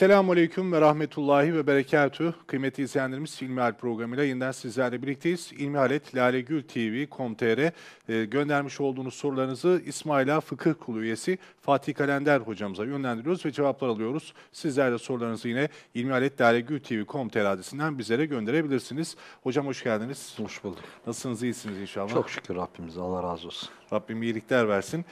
Esselamu Aleyküm ve Rahmetullahi ve Berekatüh. Kıymetli izleyenlerimiz İlmihal programıyla yeniden sizlerle birlikteyiz. İlmihalet Lalegül TV.com.tr e, göndermiş olduğunuz sorularınızı İsmaila Fıkıh Kulu üyesi Fatih Kalender hocamıza yönlendiriyoruz ve cevaplar alıyoruz. Sizler de sorularınızı yine İlmihalet Lalegül TV.com.tr adresinden bizlere gönderebilirsiniz. Hocam hoş geldiniz. Hoş bulduk. Nasılsınız, iyisiniz inşallah? Çok şükür Rabbimize. Allah razı olsun. Rabbim iyilikler versin.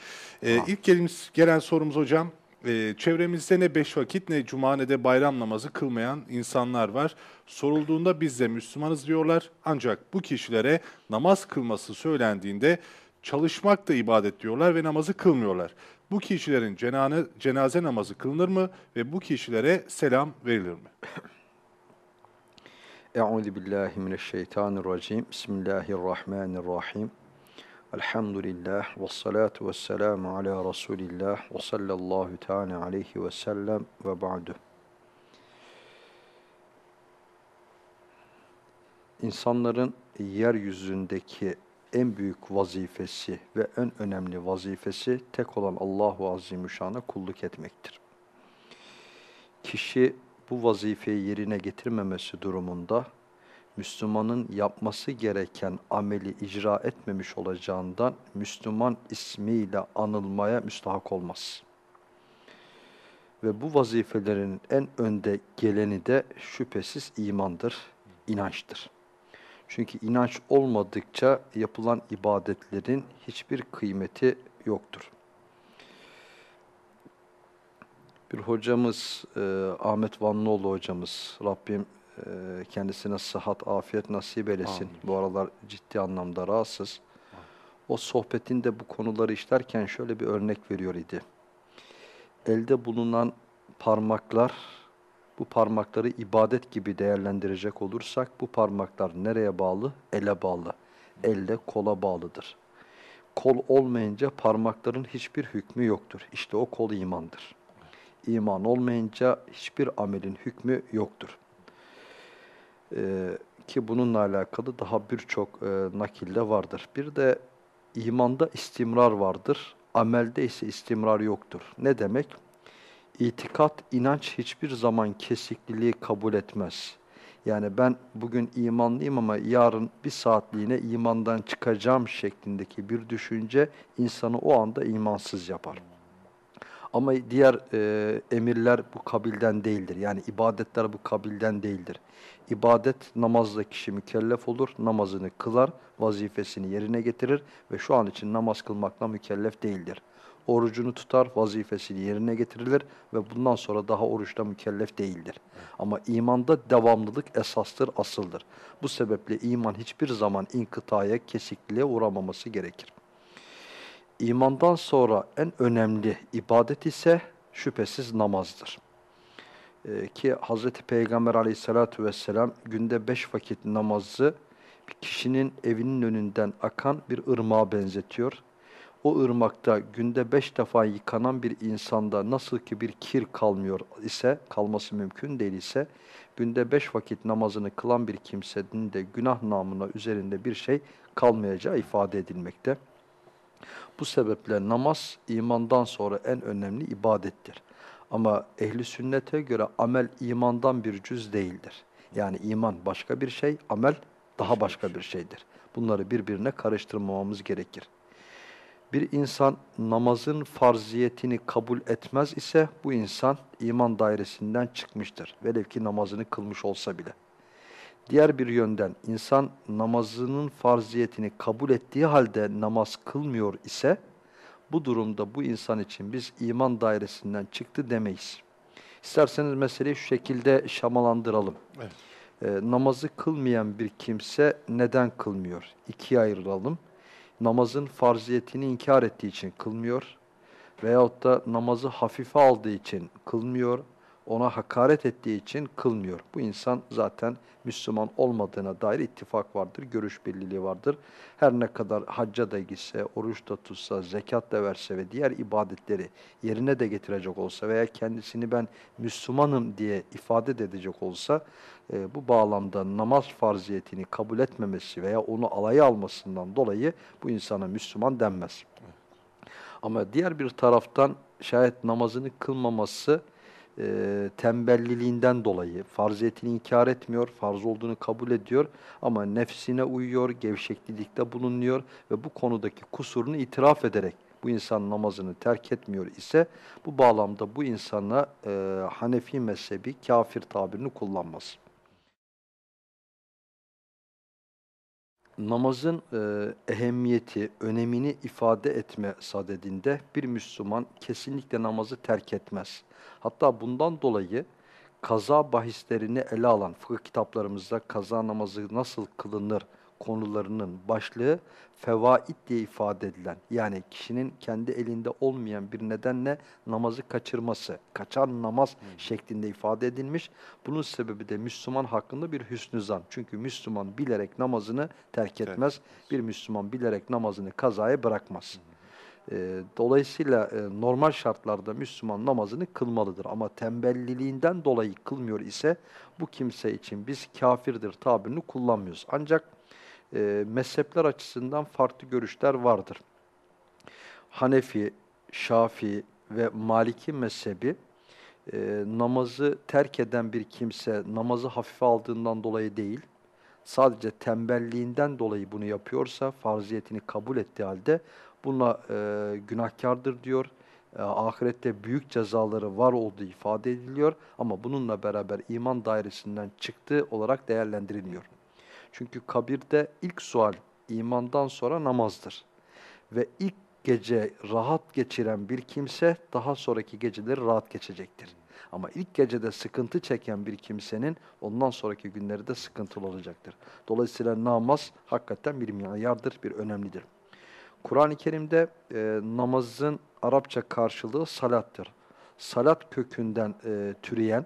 Ee, ilk gelimiz, gelen sorumuz hocam. Ee, çevremizde ne beş vakit ne cuma ne de bayram namazı kılmayan insanlar var. Sorulduğunda biz de Müslümanız diyorlar. Ancak bu kişilere namaz kılması söylendiğinde çalışmak da ibadet diyorlar ve namazı kılmıyorlar. Bu kişilerin cenane, cenaze namazı kılınır mı ve bu kişilere selam verilir mi? Euzu. Bismillahirrahmanirrahim. Elhamdülillah ve salatu ve selamu ala Resulillah ve sallallahu teala aleyhi ve sellem ve ba'du. İnsanların yeryüzündeki en büyük vazifesi ve en önemli vazifesi tek olan Allahu Azimüşşan'a kulluk etmektir. Kişi bu vazifeyi yerine getirmemesi durumunda Müslümanın yapması gereken ameli icra etmemiş olacağından Müslüman ismiyle anılmaya müstahak olmaz. Ve bu vazifelerin en önde geleni de şüphesiz imandır, inançtır. Çünkü inanç olmadıkça yapılan ibadetlerin hiçbir kıymeti yoktur. Bir hocamız, e, Ahmet Vanlıoğlu hocamız, Rabbim kendisine sıhhat, afiyet nasip eylesin. Amin. Bu aralar ciddi anlamda rahatsız. O sohbetinde bu konuları işlerken şöyle bir örnek veriyor idi. Elde bulunan parmaklar, bu parmakları ibadet gibi değerlendirecek olursak bu parmaklar nereye bağlı? Ele bağlı. Elle kola bağlıdır. Kol olmayınca parmakların hiçbir hükmü yoktur. İşte o kol imandır. İman olmayınca hiçbir amelin hükmü yoktur. Ee, ki bununla alakalı daha birçok e, nakilde vardır. Bir de imanda istimrar vardır, amelde ise istimrar yoktur. Ne demek? İtikat, inanç hiçbir zaman kesikliliği kabul etmez. Yani ben bugün imanlıyım ama yarın bir saatliğine imandan çıkacağım şeklindeki bir düşünce insanı o anda imansız yapar. Ama diğer e, emirler bu kabilden değildir. Yani ibadetler bu kabilden değildir. İbadet namazla kişi mükellef olur, namazını kılar, vazifesini yerine getirir ve şu an için namaz kılmakla mükellef değildir. Orucunu tutar, vazifesini yerine getirilir ve bundan sonra daha oruçta mükellef değildir. Ama imanda devamlılık esastır, asıldır. Bu sebeple iman hiçbir zaman inkıtaya, kesikliğe uğramaması gerekir. İmandan sonra en önemli ibadet ise şüphesiz namazdır. Ee, ki Hz. Peygamber aleyhissalatu vesselam günde beş vakit namazı bir kişinin evinin önünden akan bir ırmağa benzetiyor. O ırmakta günde beş defa yıkanan bir insanda nasıl ki bir kir kalmıyor ise, kalması mümkün değil ise, günde beş vakit namazını kılan bir kimsenin de günah namına üzerinde bir şey kalmayacağı ifade edilmekte. Bu sebeple namaz imandan sonra en önemli ibadettir. Ama ehli sünnete göre amel imandan bir cüz değildir. Yani iman başka bir şey, amel daha başka bir şeydir. Bunları birbirine karıştırmamamız gerekir. Bir insan namazın farziyetini kabul etmez ise bu insan iman dairesinden çıkmıştır. Velev ki namazını kılmış olsa bile. Diğer bir yönden insan namazının farziyetini kabul ettiği halde namaz kılmıyor ise bu durumda bu insan için biz iman dairesinden çıktı demeyiz. İsterseniz meseleyi şu şekilde şamalandıralım. Evet. Ee, namazı kılmayan bir kimse neden kılmıyor? İkiye ayıralım. Namazın farziyetini inkar ettiği için kılmıyor veyahut da namazı hafife aldığı için kılmıyor ona hakaret ettiği için kılmıyor. Bu insan zaten Müslüman olmadığına dair ittifak vardır, görüş birliği vardır. Her ne kadar hacca da gitse, oruç da tutsa, zekat da verse ve diğer ibadetleri yerine de getirecek olsa veya kendisini ben Müslümanım diye ifade edecek olsa, e, bu bağlamda namaz farziyetini kabul etmemesi veya onu alaya almasından dolayı bu insana Müslüman denmez. Ama diğer bir taraftan şayet namazını kılmaması, e, tembelliliğinden dolayı farziyetini inkar etmiyor, farz olduğunu kabul ediyor ama nefsine uyuyor, gevşeklilikte bulunuyor ve bu konudaki kusurunu itiraf ederek bu insan namazını terk etmiyor ise bu bağlamda bu insana e, Hanefi mezhebi kafir tabirini kullanmaz. Namazın e, ehemmiyeti, önemini ifade etme sadedinde bir Müslüman kesinlikle namazı terk etmez. Hatta bundan dolayı kaza bahislerini ele alan fıkıh kitaplarımızda kaza namazı nasıl kılınır konularının başlığı fevaid diye ifade edilen yani kişinin kendi elinde olmayan bir nedenle namazı kaçırması, kaçan namaz hmm. şeklinde ifade edilmiş. Bunun sebebi de Müslüman hakkında bir hüsnü zan. Çünkü Müslüman bilerek namazını terk etmez. Evet. Bir Müslüman bilerek namazını kazaya bırakmaz. Hmm. E, dolayısıyla e, normal şartlarda Müslüman namazını kılmalıdır. Ama tembelliliğinden dolayı kılmıyor ise bu kimse için biz kafirdir tabirini kullanmıyoruz. Ancak e, mezhepler açısından farklı görüşler vardır. Hanefi, Şafii ve Maliki mezhebi e, namazı terk eden bir kimse namazı hafife aldığından dolayı değil, sadece tembelliğinden dolayı bunu yapıyorsa farziyetini kabul ettiği halde buna e, günahkardır diyor. E, ahirette büyük cezaları var olduğu ifade ediliyor ama bununla beraber iman dairesinden çıktığı olarak değerlendirilmiyor. Çünkü kabirde ilk sual imandan sonra namazdır. Ve ilk gece rahat geçiren bir kimse daha sonraki geceleri rahat geçecektir. Ama ilk gecede sıkıntı çeken bir kimsenin ondan sonraki günleri de sıkıntılı olacaktır. Dolayısıyla namaz hakikaten bir miyardır, bir önemlidir. Kur'an-ı Kerim'de e, namazın Arapça karşılığı salattır. Salat kökünden e, türeyen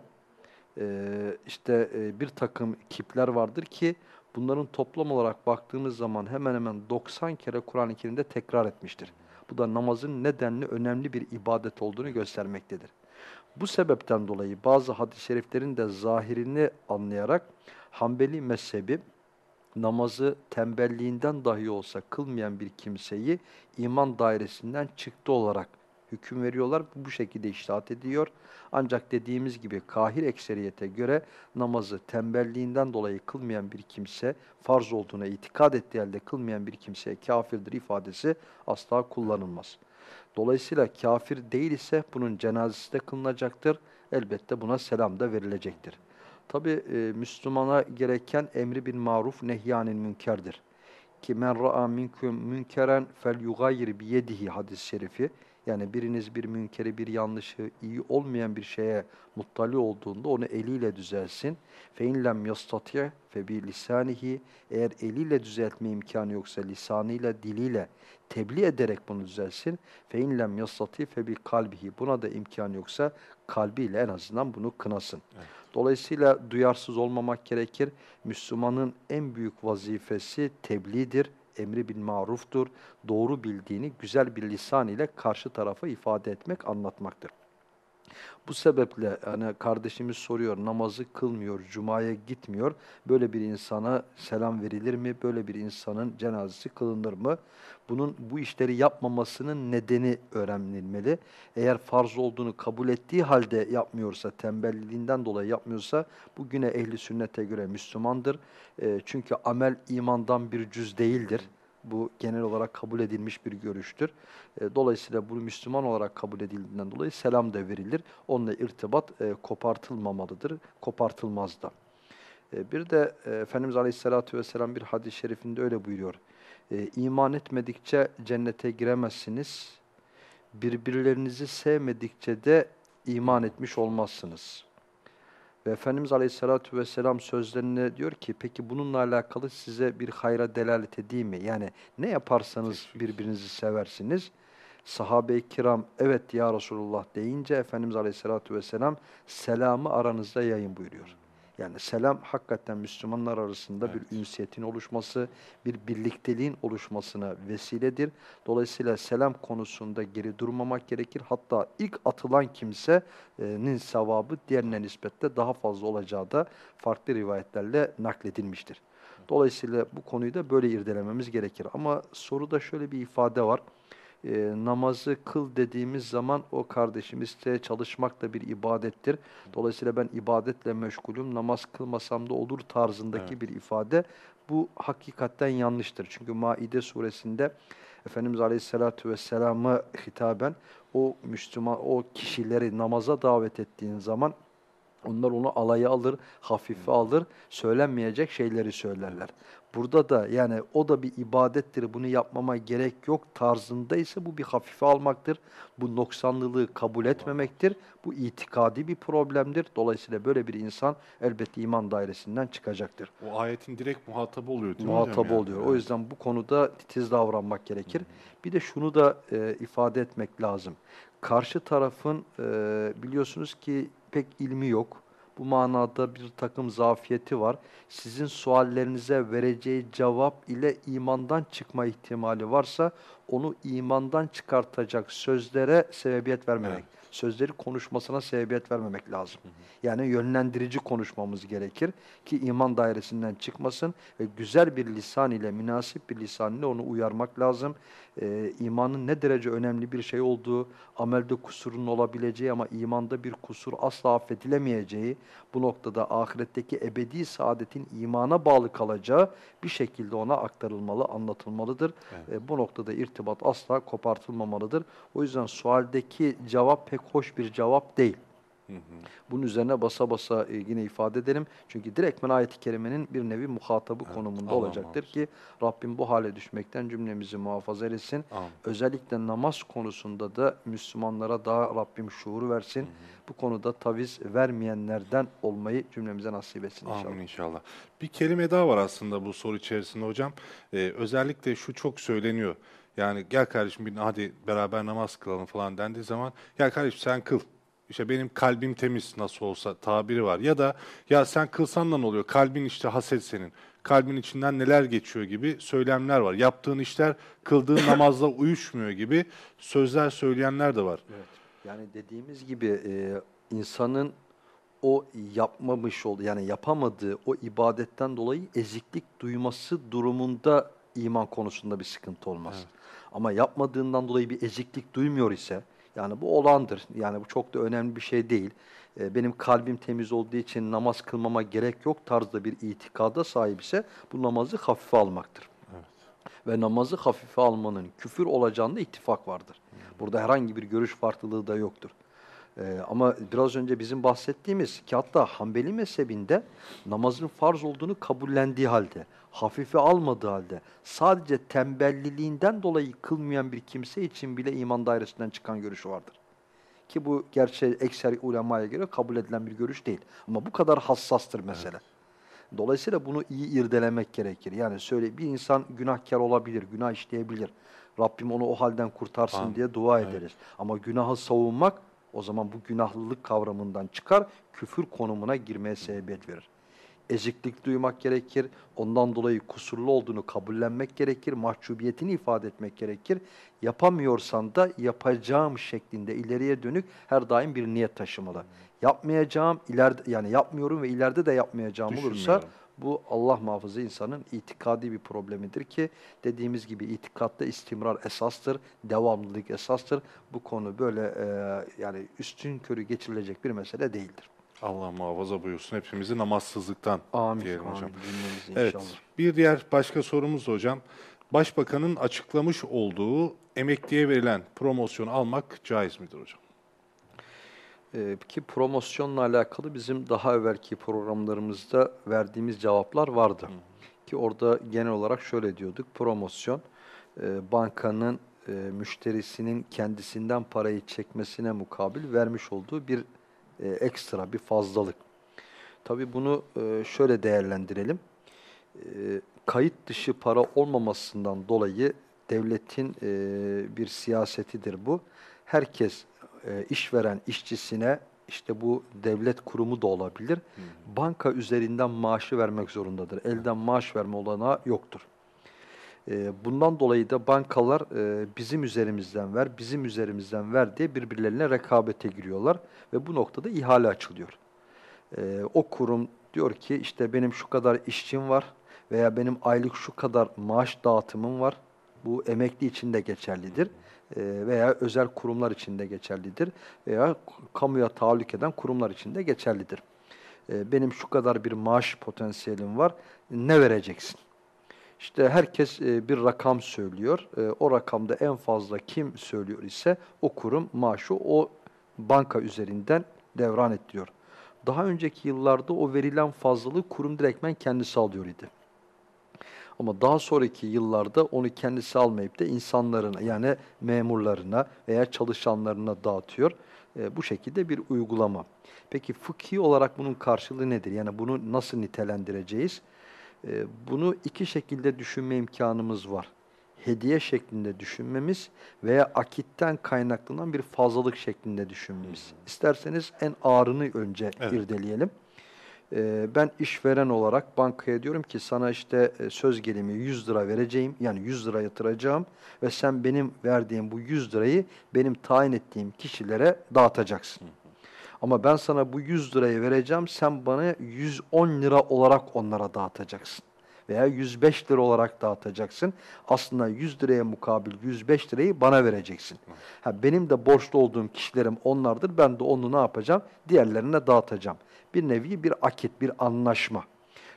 e, işte e, bir takım kipler vardır ki bunların toplam olarak baktığımız zaman hemen hemen 90 kere Kur'an-ı Kerim'de tekrar etmiştir. Bu da namazın nedenli önemli bir ibadet olduğunu göstermektedir. Bu sebepten dolayı bazı hadis-i şeriflerin de zahirini anlayarak Hanbeli mezhebi namazı tembelliğinden dahi olsa kılmayan bir kimseyi iman dairesinden çıktı olarak hüküm veriyorlar. Bu şekilde iştahat ediyor. Ancak dediğimiz gibi kahir ekseriyete göre namazı tembelliğinden dolayı kılmayan bir kimse, farz olduğuna itikad ettiği halde kılmayan bir kimseye kafirdir ifadesi asla kullanılmaz. Dolayısıyla kafir değil ise bunun cenazesi de kılınacaktır. Elbette buna selam da verilecektir. Tabi e, Müslümana gereken emri bin maruf nehyanin münkerdir. Ki men ra'a minkum münkeren fel yugayir bi yedihi hadis-i şerifi. Yani biriniz bir münkeri, bir yanlışı, iyi olmayan bir şeye muttali olduğunda onu eliyle düzelsin. فَاِنْ لَمْ يَسْتَطِعْ فَبِلِسَانِهِ Eğer eliyle düzeltme imkanı yoksa lisanıyla, diliyle tebliğ ederek bunu düzelsin. فَاِنْ لَمْ يَسْتَطِعْ فَبِقَلْبِهِ Buna da imkan yoksa kalbiyle en azından bunu kınasın. Evet. Dolayısıyla duyarsız olmamak gerekir. Müslümanın en büyük vazifesi tebliğdir emri bil maruftur. Doğru bildiğini güzel bir lisan ile karşı tarafa ifade etmek, anlatmaktır. Bu sebeple hani kardeşimiz soruyor namazı kılmıyor, cumaya gitmiyor. Böyle bir insana selam verilir mi? Böyle bir insanın cenazesi kılınır mı? Bunun bu işleri yapmamasının nedeni öğrenilmeli. Eğer farz olduğunu kabul ettiği halde yapmıyorsa, tembelliğinden dolayı yapmıyorsa bu güne ehli sünnete göre Müslümandır. E, çünkü amel imandan bir cüz değildir. Bu genel olarak kabul edilmiş bir görüştür. E, dolayısıyla bu Müslüman olarak kabul edildiğinden dolayı selam da verilir. Onunla irtibat e, kopartılmamalıdır, kopartılmaz da. E, bir de e, Efendimiz Aleyhisselatü Vesselam bir hadis-i şerifinde öyle buyuruyor. E, iman etmedikçe cennete giremezsiniz. Birbirlerinizi sevmedikçe de iman etmiş olmazsınız. Ve Efendimiz Aleyhisselatü Vesselam sözlerine diyor ki peki bununla alakalı size bir hayra delalet edeyim mi? Yani ne yaparsanız birbirinizi seversiniz. Sahabe-i kiram evet ya Resulullah deyince Efendimiz Aleyhisselatü Vesselam selamı aranızda yayın buyuruyor. Yani selam hakikaten Müslümanlar arasında evet. bir ünsiyetin oluşması, bir birlikteliğin oluşmasına vesiledir. Dolayısıyla selam konusunda geri durmamak gerekir. Hatta ilk atılan kimsenin sevabı diğerine nispetle daha fazla olacağı da farklı rivayetlerle nakledilmiştir. Dolayısıyla bu konuyu da böyle irdelememiz gerekir. Ama soruda şöyle bir ifade var. E, namazı kıl dediğimiz zaman o kardeşimiz de çalışmak da bir ibadettir. Dolayısıyla ben ibadetle meşgulüm, namaz kılmasam da olur tarzındaki Evet. bir ifade. Bu hakikaten yanlıştır. Çünkü Maide suresinde Efendimiz Aleyhisselatü Vesselam'a hitaben o Müslüman, o kişileri namaza davet ettiğin zaman onlar onu alaya alır, hafife alır, söylenmeyecek şeyleri söylerler. Burada da yani o da bir ibadettir, bunu yapmama gerek yok tarzında ise bu bir hafife almaktır. Bu noksanlılığı kabul etmemektir. Bu itikadi bir problemdir. Dolayısıyla böyle bir insan elbette iman dairesinden çıkacaktır. O ayetin direkt muhatabı oluyor değil mi hocam Muhatap yani? oluyor. O yüzden bu konuda titiz davranmak gerekir. Bir de şunu da e, ifade etmek lazım. Karşı tarafın e, biliyorsunuz ki pek ilmi yok. Bu manada bir takım zafiyeti var. Sizin suallerinize vereceği cevap ile imandan çıkma ihtimali varsa onu imandan çıkartacak sözlere sebebiyet vermemek. Evet. Sözleri konuşmasına sebebiyet vermemek lazım. Yani yönlendirici konuşmamız gerekir ki iman dairesinden çıkmasın ve güzel bir lisan ile, münasip bir lisan ile onu uyarmak lazım. Ee, imanın ne derece önemli bir şey olduğu, amelde kusurun olabileceği ama imanda bir kusur asla affedilemeyeceği, bu noktada ahiretteki ebedi saadetin imana bağlı kalacağı bir şekilde ona aktarılmalı, anlatılmalıdır. Evet. Ee, bu noktada irtibat asla kopartılmamalıdır. O yüzden sualdeki cevap pek hoş bir cevap değil. Hı hı. Bunun üzerine basa basa e, yine ifade edelim. Çünkü direktmen ayet-i kerimenin bir nevi muhatabı Evet, konumunda Allah olacaktır muhafaza. ki Rabbim bu hale düşmekten cümlemizi muhafaza etsin. Amin. Özellikle namaz konusunda da Müslümanlara daha Rabbim şuur versin. Bu konuda taviz vermeyenlerden olmayı cümlemize nasip etsin inşallah. Amin inşallah. Bir kelime daha var aslında bu soru içerisinde hocam. Ee, özellikle şu çok söyleniyor. Yani gel kardeşim bir hadi beraber namaz kılalım falan dendiği zaman gel kardeşim sen kıl. İşte benim kalbim temiz nasıl olsa tabiri var. Ya da ya sen kılsan da ne oluyor? Kalbin işte haset senin. Kalbin içinden neler geçiyor gibi söylemler var. Yaptığın işler kıldığın namazla uyuşmuyor gibi sözler söyleyenler de var. Evet. Yani dediğimiz gibi e, insanın o yapmamış olduğu yani yapamadığı o ibadetten dolayı eziklik duyması durumunda iman konusunda bir sıkıntı olmaz. Evet. Ama yapmadığından dolayı bir eziklik duymuyor ise yani bu olandır. Yani bu çok da önemli bir şey değil. E, benim kalbim temiz olduğu için namaz kılmama gerek yok tarzda bir itikada sahip ise bu namazı hafife almaktır. Ve namazı hafife almanın küfür olacağında ittifak vardır. Burada herhangi bir görüş farklılığı da yoktur. Ee, ama biraz önce bizim bahsettiğimiz ki hatta Hanbeli mezhebinde namazın farz olduğunu kabullendiği halde, hafife almadığı halde, sadece tembelliliğinden dolayı kılmayan bir kimse için bile iman dairesinden çıkan görüşü vardır. Ki bu gerçi ekser ulemaya göre kabul edilen bir görüş değil. Ama bu kadar hassastır mesele. Dolayısıyla bunu iyi irdelemek gerekir. Yani söyle bir insan günahkar olabilir, günah işleyebilir. Rabbim onu o halden kurtarsın Amin. diye dua Evet. ederiz. Ama günahı savunmak o zaman bu günahlılık kavramından çıkar, küfür konumuna girmeye sebebiyet verir. Eziklik duymak gerekir, ondan dolayı kusurlu olduğunu kabullenmek gerekir, mahcubiyetini ifade etmek gerekir. Yapamıyorsan da yapacağım şeklinde ileriye dönük her daim bir niyet taşımalı. Yapmayacağım, ileride yani yapmıyorum ve ileride de yapmayacağım olursa bu Allah muhafızı insanın itikadi bir problemidir ki dediğimiz gibi itikatta istimrar esastır, devamlılık esastır. Bu konu böyle e, yani üstün körü geçirilecek bir mesele değildir. Allah muhafaza buyursun hepimizi namazsızlıktan Amin. diyelim hocam. Amin. Cümlemizi Evet. inşallah. Bir diğer başka sorumuz da hocam. Başbakanın açıklamış olduğu emekliye verilen promosyonu almak caiz midir hocam? Ee, ki promosyonla alakalı bizim daha evvelki programlarımızda verdiğimiz cevaplar vardı. Ki orada genel olarak şöyle diyorduk. Promosyon e, bankanın e, müşterisinin kendisinden parayı çekmesine mukabil vermiş olduğu bir e, ekstra, bir fazlalık. Tabii bunu e, şöyle değerlendirelim. E, kayıt dışı para olmamasından dolayı devletin e, bir siyasetidir bu. Herkes e, işveren işçisine işte bu devlet kurumu da olabilir. Banka üzerinden maaşı vermek zorundadır. Elden maaş verme olanağı yoktur. E, bundan dolayı da bankalar e, bizim üzerimizden ver, bizim üzerimizden ver diye birbirlerine rekabete giriyorlar ve bu noktada ihale açılıyor. E, o kurum diyor ki işte benim şu kadar işçim var veya benim aylık şu kadar maaş dağıtımım var. Bu emekli için de geçerlidir. veya özel kurumlar için de geçerlidir veya kamuya tahallük eden kurumlar için de geçerlidir. E, benim şu kadar bir maaş potansiyelim var, ne vereceksin? İşte herkes e, bir rakam söylüyor. E, o rakamda en fazla kim söylüyor ise o kurum maaşı o banka üzerinden devran ettiriyor. Daha önceki yıllarda o verilen fazlalığı kurum direktmen kendisi alıyor idi. Ama daha sonraki yıllarda onu kendisi almayıp da insanlarına yani memurlarına veya çalışanlarına dağıtıyor. E, bu şekilde bir uygulama. Peki fıkhi olarak bunun karşılığı nedir? Yani bunu nasıl nitelendireceğiz? E, bunu iki şekilde düşünme imkanımız var. Hediye şeklinde düşünmemiz veya akitten kaynaklanan bir fazlalık şeklinde düşünmemiz. İsterseniz en ağırını önce evet. irdeleyelim. Ee, ben işveren olarak bankaya diyorum ki sana işte e, söz gelimi 100 lira vereceğim. Yani 100 lira yatıracağım ve sen benim verdiğim bu 100 lirayı benim tayin ettiğim kişilere dağıtacaksın. Ama ben sana bu 100 lirayı vereceğim, sen bana 110 lira olarak onlara dağıtacaksın. Veya 105 lira olarak dağıtacaksın. Aslında 100 liraya mukabil 105 lirayı bana vereceksin. Ha, benim de borçlu olduğum kişilerim onlardır. Ben de onu ne yapacağım? Diğerlerine dağıtacağım bir nevi bir akit, bir anlaşma.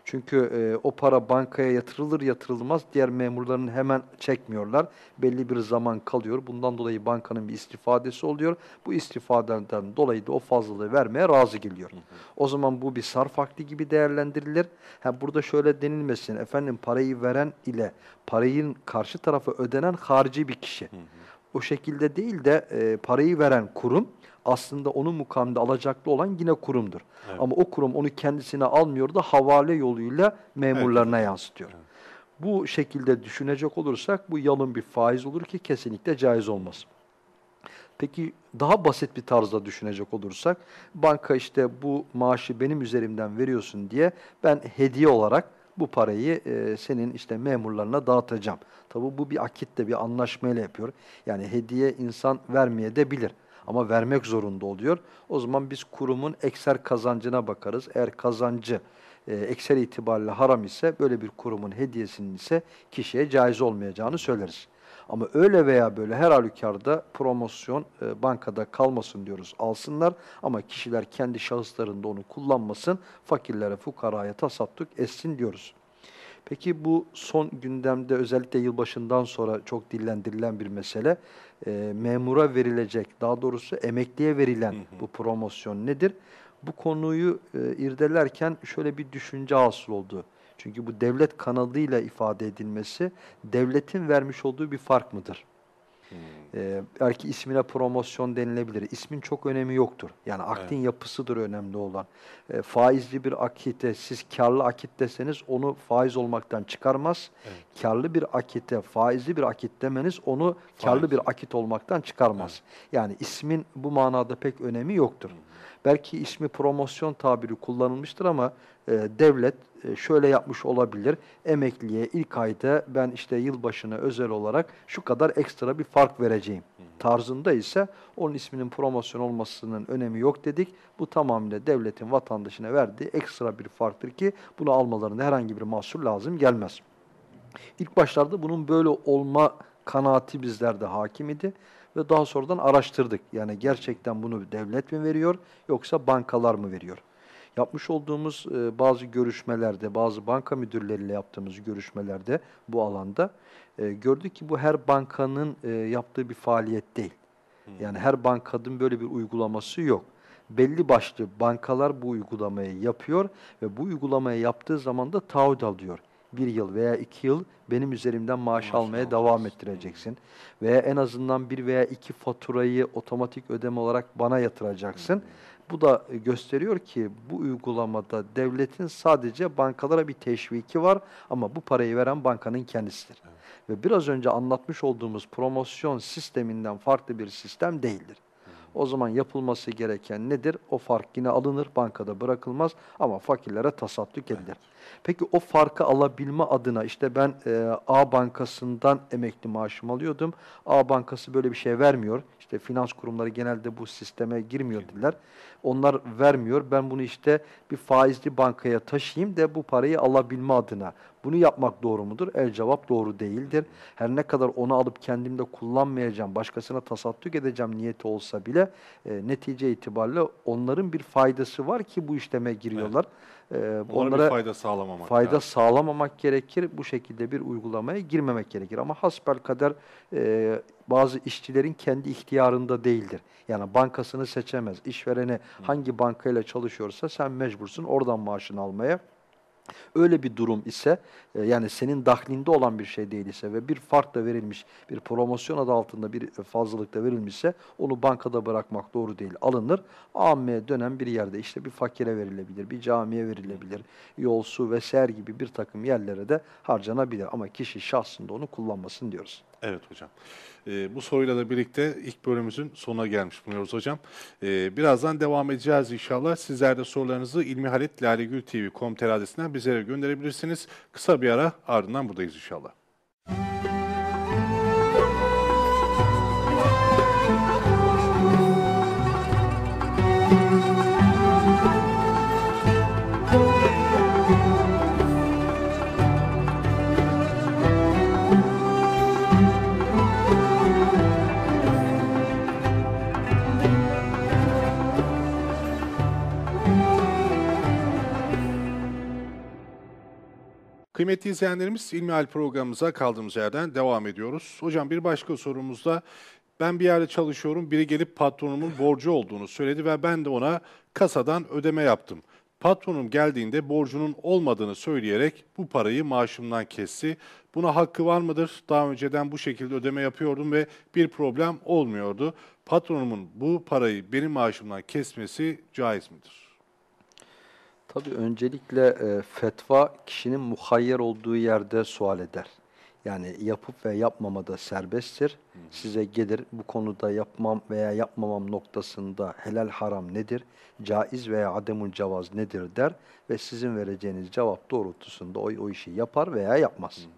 Çünkü e, o para bankaya yatırılır yatırılmaz diğer memurların hemen çekmiyorlar. Belli bir zaman kalıyor. Bundan dolayı bankanın bir istifadesi oluyor. Bu istifadeden dolayı da o fazlalığı vermeye razı geliyor. Hı hı. O zaman bu bir sarf akdi gibi değerlendirilir. Ha, burada şöyle denilmesin. Efendim parayı veren ile parayın karşı tarafa ödenen harici bir kişi. Hı hı. O şekilde değil de e, parayı veren kurum aslında onun mukamında alacaklı olan yine kurumdur. Evet. Ama o kurum onu kendisine almıyor da havale yoluyla memurlarına evet. yansıtıyor. Evet. Bu şekilde düşünecek olursak bu yalın bir faiz olur ki kesinlikle caiz olmaz. Peki daha basit bir tarzda düşünecek olursak banka işte bu maaşı benim üzerimden veriyorsun diye ben hediye olarak bu parayı e, senin işte memurlarına dağıtacağım. Tabi bu bir akitle bir anlaşmayla yapıyor. Yani hediye insan vermeye de bilir ama vermek zorunda oluyor. O zaman biz kurumun ekser kazancına bakarız. Eğer kazancı e, ekser itibariyle haram ise böyle bir kurumun hediyesinin ise kişiye caiz olmayacağını söyleriz. Ama öyle veya böyle her halükarda promosyon e, bankada kalmasın diyoruz. Alsınlar ama kişiler kendi şahıslarında onu kullanmasın. Fakirlere, fukaraya tasadduk etsin diyoruz. Peki bu son gündemde özellikle yılbaşından sonra çok dillendirilen bir mesele. E, memura verilecek, daha doğrusu emekliye verilen hı hı. bu promosyon nedir? Bu konuyu e, irdelerken şöyle bir düşünce hasıl oldu. Çünkü bu devlet kanadıyla ifade edilmesi devletin vermiş olduğu bir fark mıdır? Hmm. Ee, belki ismine promosyon denilebilir. İsmin çok önemi yoktur. Yani aktin evet. yapısıdır önemli olan. E, faizli bir akite, siz karlı akit deseniz onu faiz olmaktan çıkarmaz. Evet. Karlı bir akite, faizli bir akit demeniz onu Faiz. karlı bir akit olmaktan çıkarmaz. Evet. Yani ismin bu manada pek önemi yoktur. Hmm. Belki ismi promosyon tabiri kullanılmıştır ama e, devlet e, şöyle yapmış olabilir. Emekliye ilk ayda ben işte yılbaşına özel olarak şu kadar ekstra bir fark vereceğim tarzında ise onun isminin promosyon olmasının önemi yok dedik. Bu tamamıyla devletin vatandaşına verdiği ekstra bir farktır ki bunu almalarında herhangi bir mahsur lazım gelmez. İlk başlarda bunun böyle olma kanaati bizlerde hakim idi ve daha sonradan araştırdık. Yani gerçekten bunu devlet mi veriyor yoksa bankalar mı veriyor? Yapmış olduğumuz e, bazı görüşmelerde, bazı banka müdürleriyle yaptığımız görüşmelerde bu alanda e, gördük ki bu her bankanın e, yaptığı bir faaliyet değil. Hmm. Yani her bankanın böyle bir uygulaması yok. Belli başlı bankalar bu uygulamayı yapıyor ve bu uygulamayı yaptığı zaman da taahhüt alıyor bir yıl veya iki yıl benim üzerimden maaş, maaş almaya alacağız. devam ettireceksin. Veya en azından bir veya iki faturayı otomatik ödeme olarak bana yatıracaksın. Hı Bu da gösteriyor ki bu uygulamada devletin sadece bankalara bir teşviki var ama bu parayı veren bankanın kendisidir. Evet. Ve biraz önce anlatmış olduğumuz promosyon sisteminden farklı bir sistem değildir. O zaman yapılması gereken nedir? O fark yine alınır, bankada bırakılmaz ama fakirlere tasaddük edilir. Evet. Peki o farkı alabilme adına işte ben e, A bankasından emekli maaşımı alıyordum. A bankası böyle bir şey vermiyor. İşte finans kurumları genelde bu sisteme girmiyor dediler. Onlar vermiyor. Ben bunu işte bir faizli bankaya taşıyayım da bu parayı alabilme adına Bunu yapmak doğru mudur? El cevap doğru değildir. Her ne kadar onu alıp kendimde kullanmayacağım, başkasına tasadduk edeceğim niyeti olsa bile e, netice itibariyle onların bir faydası var ki bu işleme giriyorlar. E, onlara, fayda sağlamamak fayda lazım. sağlamamak gerekir. Bu şekilde bir uygulamaya girmemek gerekir. Ama hasbel kader e, bazı işçilerin kendi ihtiyarında değildir. Yani bankasını seçemez. İşverene hangi bankayla çalışıyorsa sen mecbursun oradan maaşını almaya. Öyle bir durum ise e, yani senin dahlinde olan bir şey değil ise ve bir fark da verilmiş, bir promosyon adı altında bir fazlalık da verilmişse onu bankada bırakmak doğru değil. Alınır, ammeye dönen bir yerde işte bir fakire verilebilir, bir camiye verilebilir, yol, su vesaire gibi bir takım yerlere de harcanabilir. Ama kişi şahsında onu kullanmasın diyoruz. Evet hocam. Ee, bu soruyla da birlikte ilk bölümümüzün sonuna gelmiş bulunuyoruz hocam. Ee, birazdan devam edeceğiz inşallah. Sizler de sorularınızı İlmihalet Lalegül TV.com adresinden bizlere gönderebilirsiniz. Kısa bir ara ardından buradayız inşallah. Kıymetli izleyenlerimiz İlmihal programımıza kaldığımız yerden devam ediyoruz. Hocam bir başka sorumuzda ben bir yerde çalışıyorum, biri gelip patronumun borcu olduğunu söyledi ve ben de ona kasadan ödeme yaptım. Patronum geldiğinde borcunun olmadığını söyleyerek bu parayı maaşımdan kesti. Buna hakkı var mıdır? Daha önceden bu şekilde ödeme yapıyordum ve bir problem olmuyordu. Patronumun bu parayı benim maaşımdan kesmesi caiz midir? Tabii öncelikle e, fetva kişinin muhayyer olduğu yerde sual eder. Yani yapıp ve yapmamada serbesttir. Hı. Size gelir bu konuda yapmam veya yapmamam noktasında helal haram nedir, caiz veya ademul cevaz nedir der ve sizin vereceğiniz cevap doğrultusunda o, o işi yapar veya yapmaz. Hı.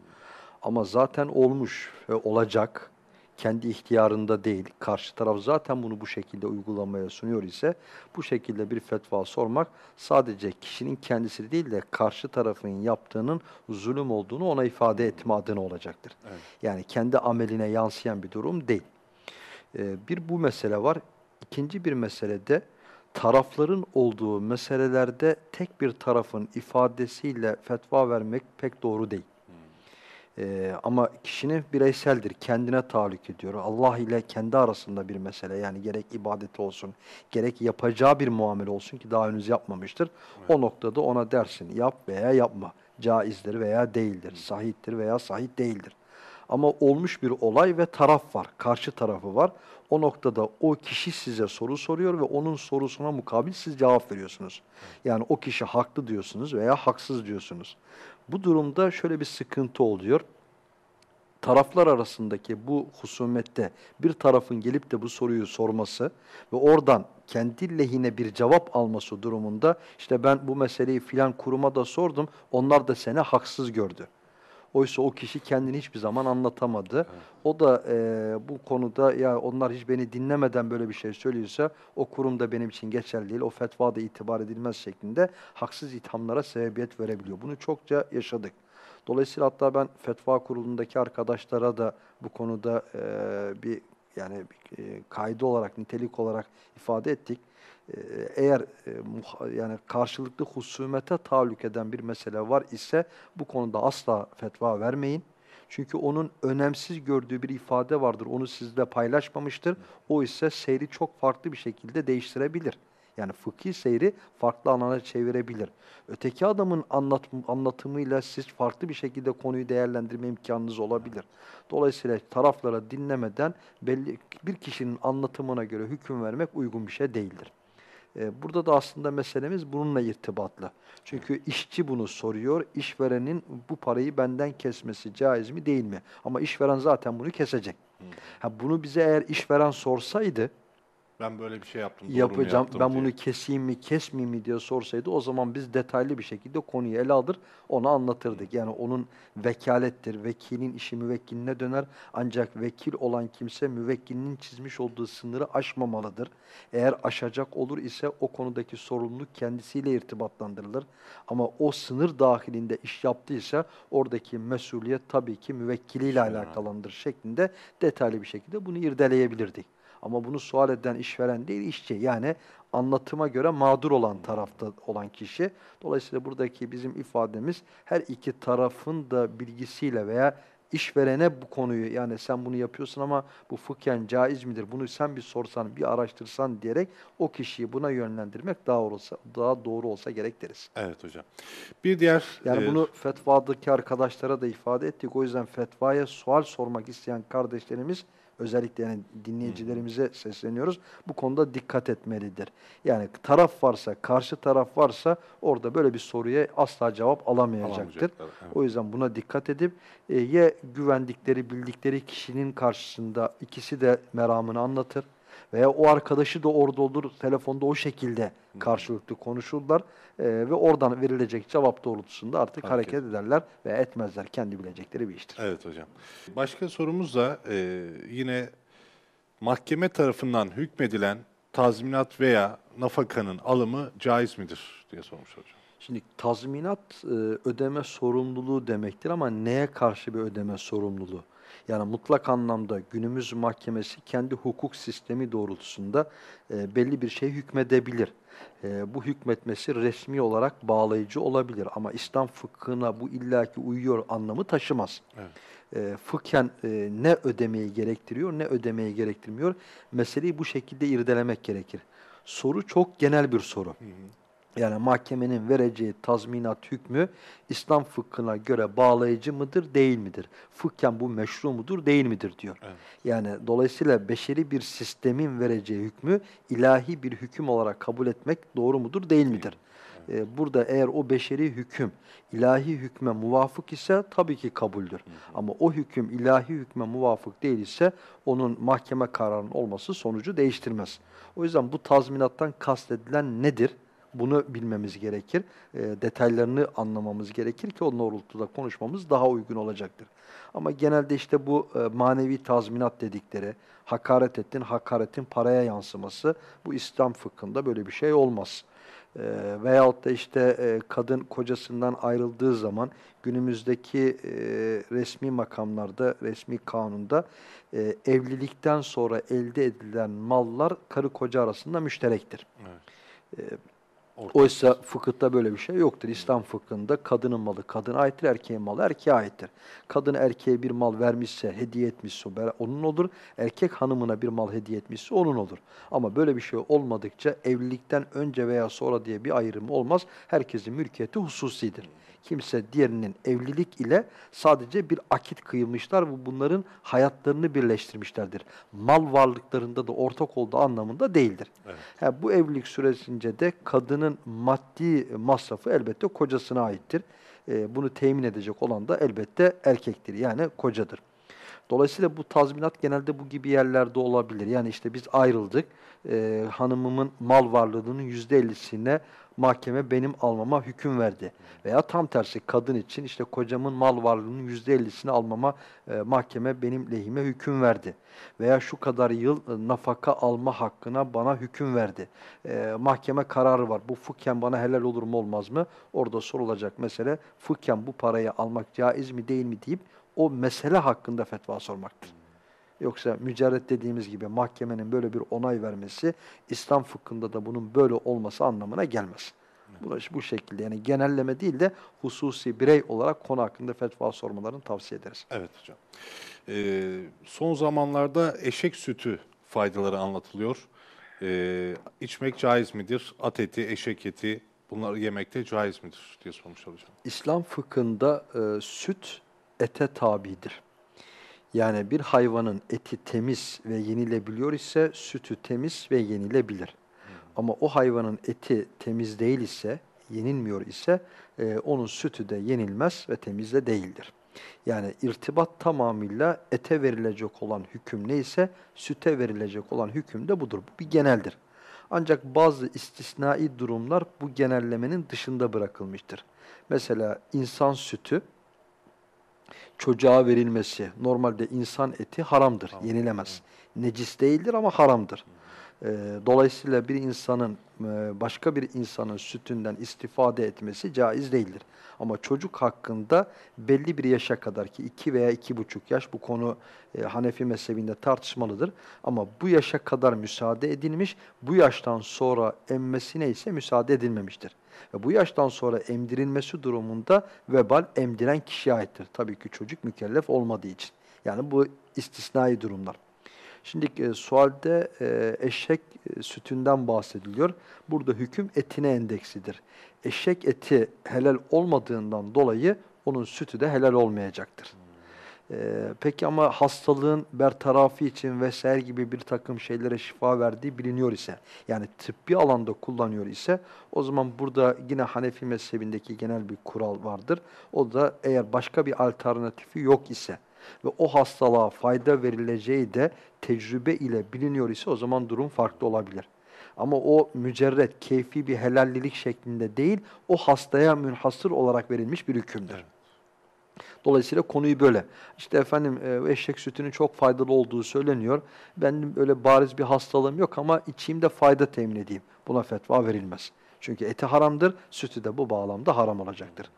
Ama zaten olmuş ve olacak kendi ihtiyarında değil, karşı taraf zaten bunu bu şekilde uygulamaya sunuyor ise bu şekilde bir fetva sormak sadece kişinin kendisi değil de karşı tarafın yaptığının zulüm olduğunu ona ifade etme adına olacaktır. Evet. Yani kendi ameline yansıyan bir durum değil. Ee, bir bu mesele var. İkinci bir mesele de tarafların olduğu meselelerde tek bir tarafın ifadesiyle fetva vermek pek doğru değil. Ee, ama kişinin bireyseldir, kendine tahallük ediyor. Allah ile kendi arasında bir mesele yani gerek ibadeti olsun, gerek yapacağı bir muamele olsun ki daha henüz yapmamıştır. Evet. O noktada ona dersin yap veya yapma, caizdir veya değildir, sahiptir veya sahip değildir. Ama olmuş bir olay ve taraf var, karşı tarafı var. O noktada o kişi size soru soruyor ve onun sorusuna mukabil siz cevap veriyorsunuz. Yani o kişi haklı diyorsunuz veya haksız diyorsunuz. Bu durumda şöyle bir sıkıntı oluyor. Taraflar arasındaki bu husumette bir tarafın gelip de bu soruyu sorması ve oradan kendi lehine bir cevap alması durumunda işte ben bu meseleyi filan kuruma da sordum onlar da seni haksız gördü. Oysa o kişi kendini hiçbir zaman anlatamadı. Evet. O da e, bu konuda ya onlar hiç beni dinlemeden böyle bir şey söylüyorsa o kurum da benim için geçerli değil. O fetva da itibar edilmez şeklinde haksız ithamlara sebebiyet verebiliyor. Bunu çokça yaşadık. Dolayısıyla hatta ben fetva kurulundaki arkadaşlara da bu konuda e, bir yani e, kaydı olarak, nitelik olarak ifade ettik. E, eğer e, yani karşılıklı husumete tahallük eden bir mesele var ise bu konuda asla fetva vermeyin. Çünkü onun önemsiz gördüğü bir ifade vardır. Onu sizle paylaşmamıştır. O ise seyri çok farklı bir şekilde değiştirebilir. Yani fıkhi seyri farklı alana çevirebilir. Öteki adamın anlat, anlatımıyla siz farklı bir şekilde konuyu değerlendirme imkanınız olabilir. Dolayısıyla taraflara dinlemeden belli bir kişinin anlatımına göre hüküm vermek uygun bir şey değildir. Ee, burada da aslında meselemiz bununla irtibatlı. Çünkü işçi bunu soruyor, işverenin bu parayı benden kesmesi caiz mi değil mi? Ama işveren zaten bunu kesecek. Ha, bunu bize eğer işveren sorsaydı, Ben böyle bir şey yaptım. doğru yapacağım. yaptım Ben diye. bunu keseyim mi, kesmeyeyim mi diye sorsaydı o zaman biz detaylı bir şekilde konuyu ele alır, onu anlatırdık. Yani onun vekalettir, vekilin işi müvekkiline döner. Ancak vekil olan kimse müvekkilinin çizmiş olduğu sınırı aşmamalıdır. Eğer aşacak olur ise o konudaki sorumluluk kendisiyle irtibatlandırılır. Ama o sınır dahilinde iş yaptıysa oradaki mesuliyet tabii ki müvekkiliyle alakalıdır şeklinde detaylı bir şekilde bunu irdeleyebilirdik. Ama bunu sual eden işveren değil işçi. Yani anlatıma göre mağdur olan tarafta olan kişi. Dolayısıyla buradaki bizim ifademiz her iki tarafın da bilgisiyle veya işverene bu konuyu yani sen bunu yapıyorsun ama bu fıkhen caiz midir? Bunu sen bir sorsan, bir araştırsan diyerek o kişiyi buna yönlendirmek daha olsa, daha doğru olsa gerek deriz. Evet hocam. Bir diğer Yani e, bunu fetvadaki arkadaşlara da ifade ettik. O yüzden fetvaya sual sormak isteyen kardeşlerimiz özellikle yani dinleyicilerimize sesleniyoruz. Bu konuda dikkat etmelidir. Yani taraf varsa, karşı taraf varsa orada böyle bir soruya asla cevap alamayacaktır. Evet. O yüzden buna dikkat edip e, ya güvendikleri, bildikleri kişinin karşısında ikisi de meramını anlatır veya o arkadaşı da orada olur, telefonda o şekilde karşılıklı konuşurlar e, ve oradan verilecek cevap doğrultusunda artık Hareket. hareket ederler ve etmezler. Kendi bilecekleri bir iştir. Evet hocam. Başka sorumuz da e, yine mahkeme tarafından hükmedilen tazminat veya nafakanın alımı caiz midir diye sormuş hocam. Şimdi tazminat e, ödeme sorumluluğu demektir ama neye karşı bir ödeme sorumluluğu? Yani mutlak anlamda günümüz mahkemesi kendi hukuk sistemi doğrultusunda e, belli bir şey hükmedebilir. E, bu hükmetmesi resmi olarak bağlayıcı olabilir ama İslam fıkhına bu illaki uyuyor anlamı taşımaz. Evet. E, fıkhen e, ne ödemeyi gerektiriyor ne ödemeyi gerektirmiyor meseleyi bu şekilde irdelemek gerekir. Soru çok genel bir soru. Yani mahkemenin vereceği tazminat hükmü İslam fıkhına göre bağlayıcı mıdır, değil midir? Fıkhen bu meşru mudur, değil midir diyor. Evet. Yani dolayısıyla beşeri bir sistemin vereceği hükmü ilahi bir hüküm olarak kabul etmek doğru mudur, değil midir? Ee, burada eğer o beşeri hüküm ilahi hükme muvafık ise tabii ki kabuldür. Ama o hüküm ilahi hükme muvafık değil ise onun mahkeme kararının olması sonucu değiştirmez. O yüzden bu tazminattan kastedilen nedir? Bunu bilmemiz gerekir. E, detaylarını anlamamız gerekir ki o doğrultuda konuşmamız daha uygun olacaktır. Ama genelde işte bu e, manevi tazminat dedikleri, hakaret ettin, hakaretin paraya yansıması, bu İslam fıkhında böyle bir şey olmaz. E, veyahut da işte e, kadın kocasından ayrıldığı zaman günümüzdeki e, resmi makamlarda, resmi kanunda e, evlilikten sonra elde edilen mallar karı koca arasında müşterektir. Evet. E, Ortak. Oysa fıkıhta böyle bir şey yoktur. İslam fıkhında kadının malı kadına aittir, erkeğin malı erkeğe aittir. Kadın erkeğe bir mal vermişse, hediye etmişse onun olur. Erkek hanımına bir mal hediye etmişse onun olur. Ama böyle bir şey olmadıkça evlilikten önce veya sonra diye bir ayrımı olmaz. Herkesin mülkiyeti hususidir. Kimse diğerinin evlilik ile sadece bir akit kıyılmışlar ve bunların hayatlarını birleştirmişlerdir. Mal varlıklarında da ortak olduğu anlamında değildir. Evet. Ha, bu evlilik süresince de kadının maddi masrafı elbette kocasına aittir. Ee, bunu temin edecek olan da elbette erkektir yani kocadır. Dolayısıyla bu tazminat genelde bu gibi yerlerde olabilir. Yani işte biz ayrıldık, e, hanımımın mal varlığının yüzde ellisine mahkeme benim almama hüküm verdi. Veya tam tersi kadın için işte kocamın mal varlığının yüzde ellisini almama e, mahkeme benim lehime hüküm verdi. Veya şu kadar yıl e, nafaka alma hakkına bana hüküm verdi. E, mahkeme kararı var. Bu fıkhen bana helal olur mu olmaz mı? Orada sorulacak mesele fıkhen bu parayı almak caiz mi değil mi deyip o mesele hakkında fetva sormaktır. Yoksa mücerret dediğimiz gibi mahkemenin böyle bir onay vermesi İslam fıkhında da bunun böyle olması anlamına gelmez. Bu, da bu şekilde yani genelleme değil de hususi birey olarak konu hakkında fetva sormalarını tavsiye ederiz. Evet hocam. Ee, son zamanlarda eşek sütü faydaları anlatılıyor. Ee, içmek caiz midir? At eti, eşek eti bunları yemekte caiz midir diye sormuşlar hocam. İslam fıkhında e, süt ete tabidir. Yani bir hayvanın eti temiz ve yenilebiliyor ise sütü temiz ve yenilebilir. Ama o hayvanın eti temiz değil ise, yenilmiyor ise e, onun sütü de yenilmez ve temiz de değildir. Yani irtibat tamamıyla ete verilecek olan hüküm neyse süte verilecek olan hüküm de budur. Bu bir geneldir. Ancak bazı istisnai durumlar bu genellemenin dışında bırakılmıştır. Mesela insan sütü çocuğa verilmesi, normalde insan eti haramdır, yenilemez. Necis değildir ama haramdır. E, dolayısıyla bir insanın e, başka bir insanın sütünden istifade etmesi caiz değildir. Ama çocuk hakkında belli bir yaşa kadar ki 2 veya iki buçuk yaş bu konu e, Hanefi mezhebinde tartışmalıdır. Ama bu yaşa kadar müsaade edilmiş, bu yaştan sonra emmesine ise müsaade edilmemiştir. Ve bu yaştan sonra emdirilmesi durumunda vebal emdiren kişiye aittir. Tabii ki çocuk mükellef olmadığı için. Yani bu istisnai durumlar. Şimdi e, sualde e, eşek e, sütünden bahsediliyor. Burada hüküm etine endeksidir. Eşek eti helal olmadığından dolayı onun sütü de helal olmayacaktır. Ee, peki ama hastalığın bertarafı için vesaire gibi bir takım şeylere şifa verdiği biliniyor ise, yani tıbbi alanda kullanıyor ise, o zaman burada yine Hanefi mezhebindeki genel bir kural vardır. O da eğer başka bir alternatifi yok ise ve o hastalığa fayda verileceği de tecrübe ile biliniyor ise o zaman durum farklı olabilir. Ama o mücerret, keyfi bir helallilik şeklinde değil, o hastaya münhasır olarak verilmiş bir hükümdür. Evet. Dolayısıyla konuyu böyle. İşte efendim e, eşek sütünün çok faydalı olduğu söyleniyor. Benim öyle bariz bir hastalığım yok ama içeyim fayda temin edeyim. Buna fetva verilmez. Çünkü eti haramdır, sütü de bu bağlamda haram olacaktır.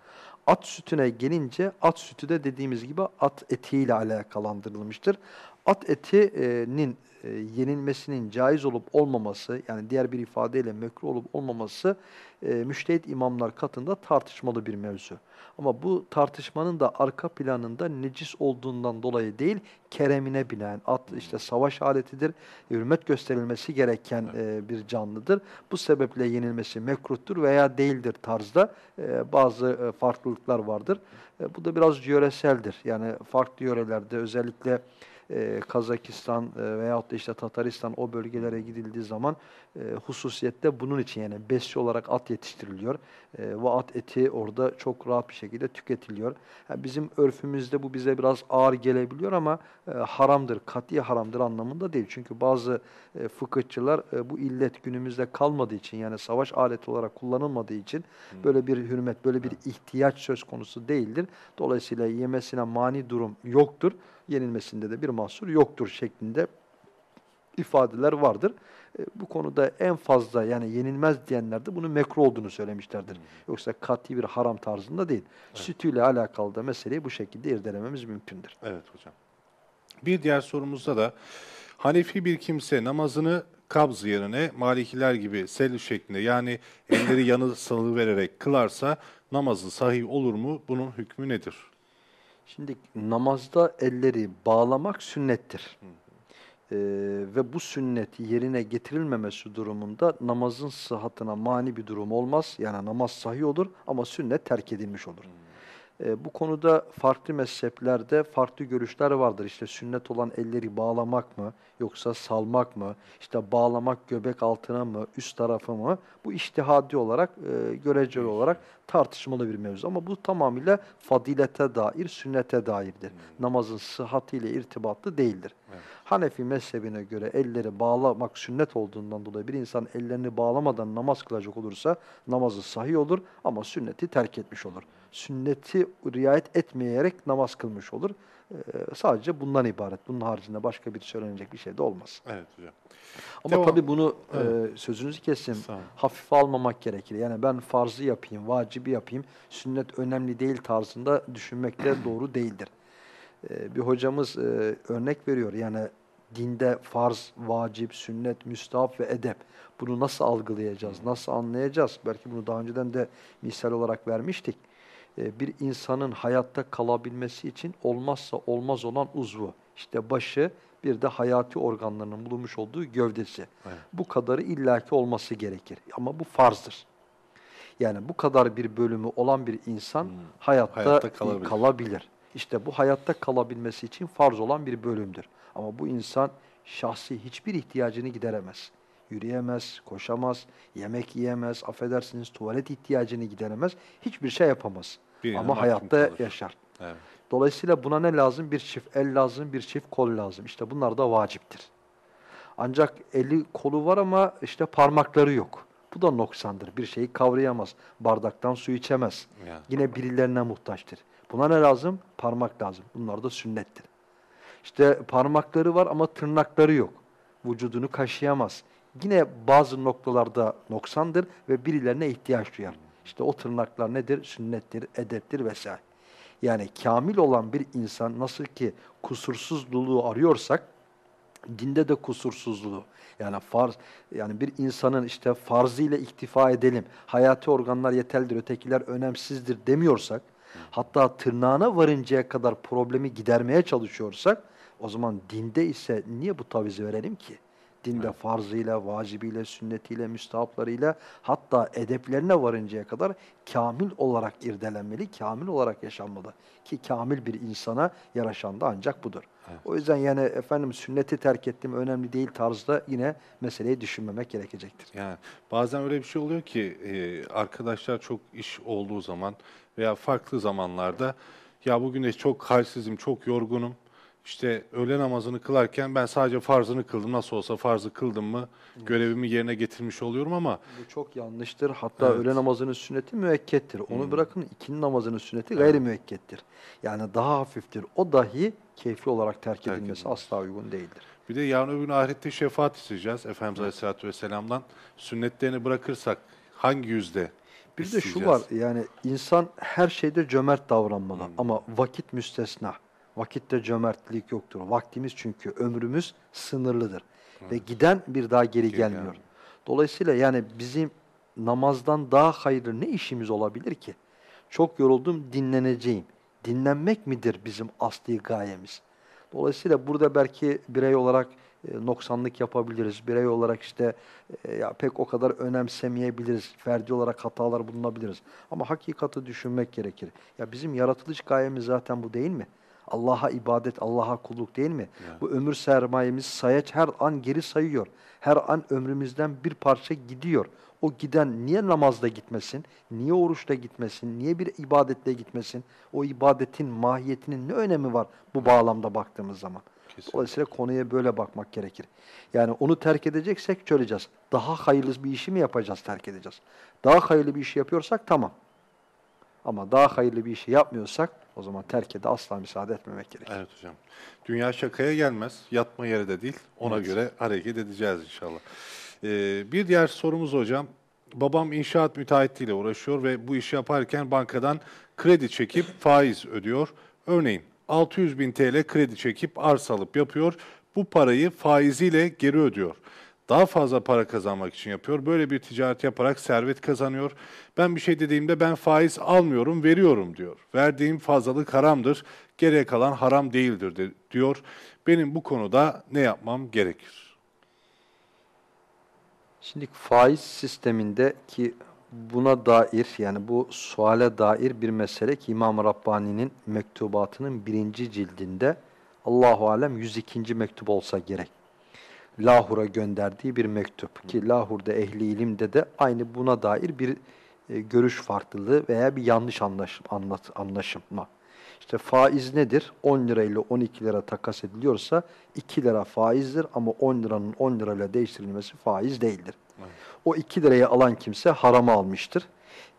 At sütüne gelince at sütü de dediğimiz gibi at etiyle alakalandırılmıştır. At etinin e, yenilmesinin caiz olup olmaması yani diğer bir ifadeyle mekruh olup olmaması e, müştehit imamlar katında tartışmalı bir mevzu. Ama bu tartışmanın da arka planında necis olduğundan dolayı değil, keremine binen, at işte savaş aletidir, hürmet gösterilmesi gereken e, bir canlıdır. Bu sebeple yenilmesi mekruhtur veya değildir tarzda e, bazı e, farklılıklar vardır. E, bu da biraz yöreseldir. Yani farklı yörelerde özellikle e, Kazakistan e, veyahut da işte Tataristan o bölgelere gidildiği zaman e, hususiyette bunun için yani besçi olarak at yetiştiriliyor. E, ve at eti orada çok rahat bir şekilde tüketiliyor. Yani bizim örfümüzde bu bize biraz ağır gelebiliyor ama e, haramdır, kat'i haramdır anlamında değil. Çünkü bazı e, fıkıhçılar e, bu illet günümüzde kalmadığı için yani savaş aleti olarak kullanılmadığı için böyle bir hürmet, böyle bir ihtiyaç söz konusu değildir. Dolayısıyla yemesine mani durum yoktur yenilmesinde de bir mahsur yoktur şeklinde ifadeler vardır. E, bu konuda en fazla yani yenilmez diyenler de bunun mekruh olduğunu söylemişlerdir. Hmm. Yoksa kat'i bir haram tarzında değil. Evet. Sütüyle alakalı da meseleyi bu şekilde irdelememiz mümkündür. Evet hocam. Bir diğer sorumuzda da Hanefi bir kimse namazını kabz yerine Malikiler gibi sel şeklinde yani elleri yanı salı vererek kılarsa namazı sahih olur mu? Bunun hükmü nedir? Şimdi namazda elleri bağlamak sünnettir. Ee, ve bu sünnet yerine getirilmemesi durumunda namazın sıhhatına mani bir durum olmaz. Yani namaz sahih olur ama sünnet terk edilmiş olur. E, bu konuda farklı mezheplerde farklı görüşler vardır. İşte sünnet olan elleri bağlamak mı yoksa salmak mı? İşte bağlamak göbek altına mı, üst tarafı mı? Bu iştihadi olarak, e, göreceli olarak tartışmalı bir mevzu. Ama bu tamamıyla fadilete dair, sünnete dairdir. Hmm. Namazın sıhhatiyle irtibatlı değildir. Evet. Hanefi mezhebine göre elleri bağlamak sünnet olduğundan dolayı bir insan ellerini bağlamadan namaz kılacak olursa namazı sahih olur ama sünneti terk etmiş olur sünneti riayet etmeyerek namaz kılmış olur. Ee, sadece bundan ibaret. Bunun haricinde başka bir söylenecek bir şey de olmaz. Evet hocam. Ama Devam. tabii bunu evet. e, sözünüzü kesim hafife almamak gerekir. Yani ben farzı yapayım, vacibi yapayım, sünnet önemli değil tarzında düşünmek de doğru değildir. E, bir hocamız e, örnek veriyor. Yani dinde farz, vacip, sünnet, müstahap ve edep. Bunu nasıl algılayacağız, nasıl anlayacağız? Belki bunu daha önceden de misal olarak vermiştik. E, bir insanın hayatta kalabilmesi için olmazsa olmaz olan uzvu. İşte başı bir de hayati organlarının bulunmuş olduğu gövdesi. Evet. Bu kadarı illaki olması gerekir. Ama bu farzdır. Yani bu kadar bir bölümü olan bir insan hmm. hayatta, hayatta kalabilir. kalabilir. İşte bu hayatta kalabilmesi için farz olan bir bölümdür. Ama bu insan şahsi hiçbir ihtiyacını gideremez. Yürüyemez, koşamaz, yemek yiyemez, affedersiniz tuvalet ihtiyacını gideremez, hiçbir şey yapamaz. Bir Ama hayatta kalır. yaşar. Evet. Dolayısıyla buna ne lazım? Bir çift el lazım, bir çift kol lazım. İşte bunlar da vaciptir. Ancak eli kolu var ama işte parmakları yok. Bu da noksandır. Bir şeyi kavrayamaz. Bardaktan su içemez. Yani. Yine birilerine muhtaçtır. Buna ne lazım? Parmak lazım. Bunlar da sünnettir. İşte parmakları var ama tırnakları yok. Vücudunu kaşıyamaz. Yine bazı noktalarda noksandır ve birilerine ihtiyaç duyar. İşte o tırnaklar nedir? Sünnettir, edeptir vesaire. Yani kamil olan bir insan nasıl ki kusursuzluğu arıyorsak dinde de kusursuzluğu yani farz yani bir insanın işte farzıyla iktifa edelim. Hayati organlar yeterlidir, ötekiler önemsizdir demiyorsak, hatta tırnağına varıncaya kadar problemi gidermeye çalışıyorsak o zaman dinde ise niye bu tavizi verelim ki? Dinde evet. farzıyla, vacibiyle, sünnetiyle, müstahaplarıyla hatta edeplerine varıncaya kadar kamil olarak irdelenmeli, kamil olarak yaşanmalı. Ki kamil bir insana yaraşan da ancak budur. Evet. O yüzden yani efendim sünneti terk ettim önemli değil tarzda yine meseleyi düşünmemek gerekecektir. Yani bazen öyle bir şey oluyor ki e, arkadaşlar çok iş olduğu zaman veya farklı zamanlarda ya bugün de çok halsizim, çok yorgunum işte öğle namazını kılarken ben sadece farzını kıldım. Nasıl olsa farzı kıldım mı görevimi yerine getirmiş oluyorum ama... Bu çok yanlıştır. Hatta evet. öğle namazının sünneti müekkettir. Onu hmm. bırakın ikindi namazının sünneti gayri evet. müekkettir. Yani daha hafiftir. O dahi keyfi olarak terk, terk edilmesi edilmez. asla uygun değildir. Bir de yarın öbür gün ahirette şefaat isteyeceğiz Efendimiz evet. Aleyhisselatü Vesselam'dan. Sünnetlerini bırakırsak hangi yüzde Bir de şu var yani insan her şeyde cömert davranmalı hmm. ama vakit müstesna. Vakitte cömertlik yoktur. Vaktimiz çünkü ömrümüz sınırlıdır. Evet. Ve giden bir daha geri gelmiyor. Yani. Dolayısıyla yani bizim namazdan daha hayırlı ne işimiz olabilir ki? Çok yoruldum dinleneceğim. Dinlenmek midir bizim asli gayemiz? Dolayısıyla burada belki birey olarak e, noksanlık yapabiliriz. Birey olarak işte e, ya pek o kadar önemsemeyebiliriz. Ferdi olarak hatalar bulunabiliriz. Ama hakikati düşünmek gerekir. Ya bizim yaratılış gayemiz zaten bu değil mi? Allah'a ibadet, Allah'a kulluk değil mi? Evet. Bu ömür sermayemiz sayaç her an geri sayıyor. Her an ömrümüzden bir parça gidiyor. O giden niye namazda gitmesin? Niye oruçta gitmesin? Niye bir ibadetle gitmesin? O ibadetin mahiyetinin ne önemi var bu bağlamda baktığımız zaman? Kesinlikle. Dolayısıyla konuya böyle bakmak gerekir. Yani onu terk edeceksek çöleceğiz. Daha hayırlı bir işi mi yapacağız, terk edeceğiz? Daha hayırlı bir işi yapıyorsak tamam. Ama daha hayırlı bir işi yapmıyorsak o zaman terkede asla müsaade etmemek gerekir. Evet hocam. Dünya şakaya gelmez. Yatma yeri de değil. Ona evet. göre hareket edeceğiz inşallah. Ee, bir diğer sorumuz hocam. Babam inşaat müteahhitliğiyle uğraşıyor ve bu işi yaparken bankadan kredi çekip faiz ödüyor. Örneğin 600 bin TL kredi çekip arsa alıp yapıyor. Bu parayı faiziyle geri ödüyor daha fazla para kazanmak için yapıyor. Böyle bir ticaret yaparak servet kazanıyor. Ben bir şey dediğimde ben faiz almıyorum, veriyorum diyor. Verdiğim fazlalık haramdır, geriye kalan haram değildir de, diyor. Benim bu konuda ne yapmam gerekir? Şimdi faiz sisteminde ki buna dair yani bu suale dair bir mesele ki İmam Rabbani'nin mektubatının birinci cildinde Allahu Alem 102. mektup olsa gerek. Lahur'a gönderdiği bir mektup. Ki Lahur'da ehli ilimde de aynı buna dair bir e, görüş farklılığı veya bir yanlış anlaşım, anlat, anlaşılma. İşte faiz nedir? 10 lira ile 12 lira takas ediliyorsa 2 lira faizdir ama 10 liranın 10 lirayla değiştirilmesi faiz değildir. Evet. O 2 lirayı alan kimse harama almıştır.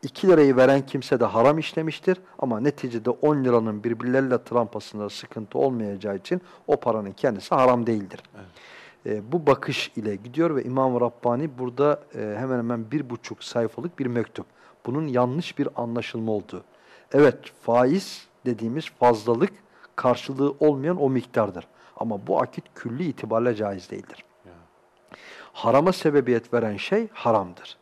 2 lirayı veren kimse de haram işlemiştir ama neticede 10 liranın birbirleriyle trampasında sıkıntı olmayacağı için o paranın kendisi haram değildir. Evet e, bu bakış ile gidiyor ve İmam Rabbani burada e, hemen hemen bir buçuk sayfalık bir mektup. Bunun yanlış bir anlaşılma olduğu. Evet faiz dediğimiz fazlalık karşılığı olmayan o miktardır. Ama bu akit külli itibariyle caiz değildir. Harama sebebiyet veren şey haramdır.